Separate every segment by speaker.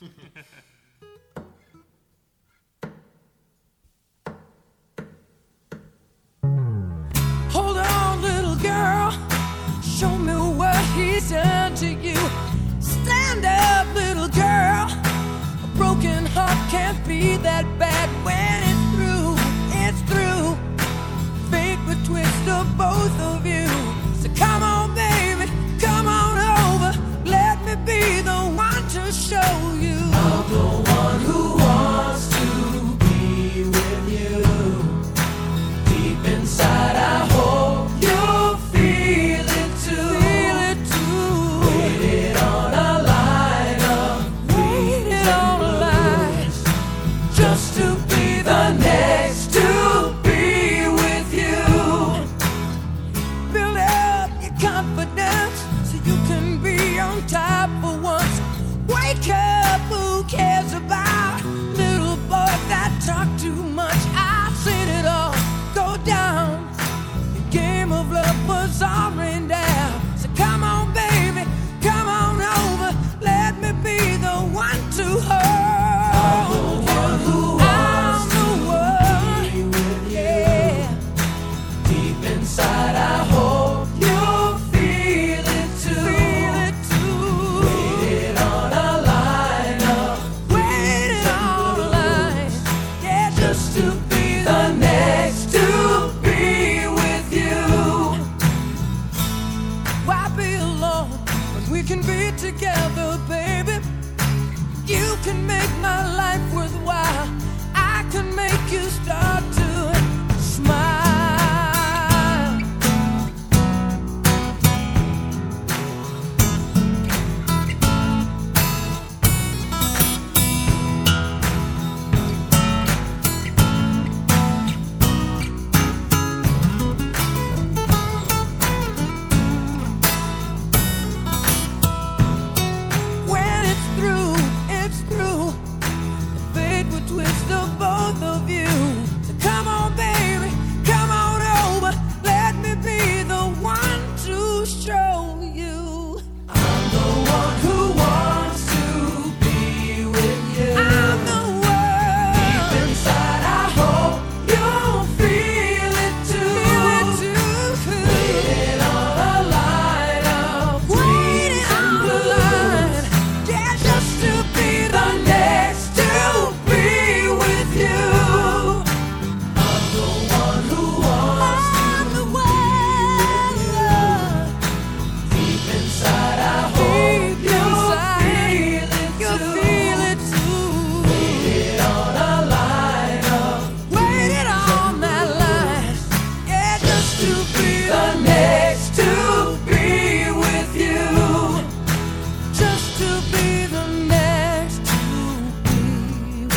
Speaker 1: Hold on, little girl. Show me what he's done to you. Stand up, little girl. A broken heart can't be that bad It's the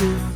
Speaker 1: truth.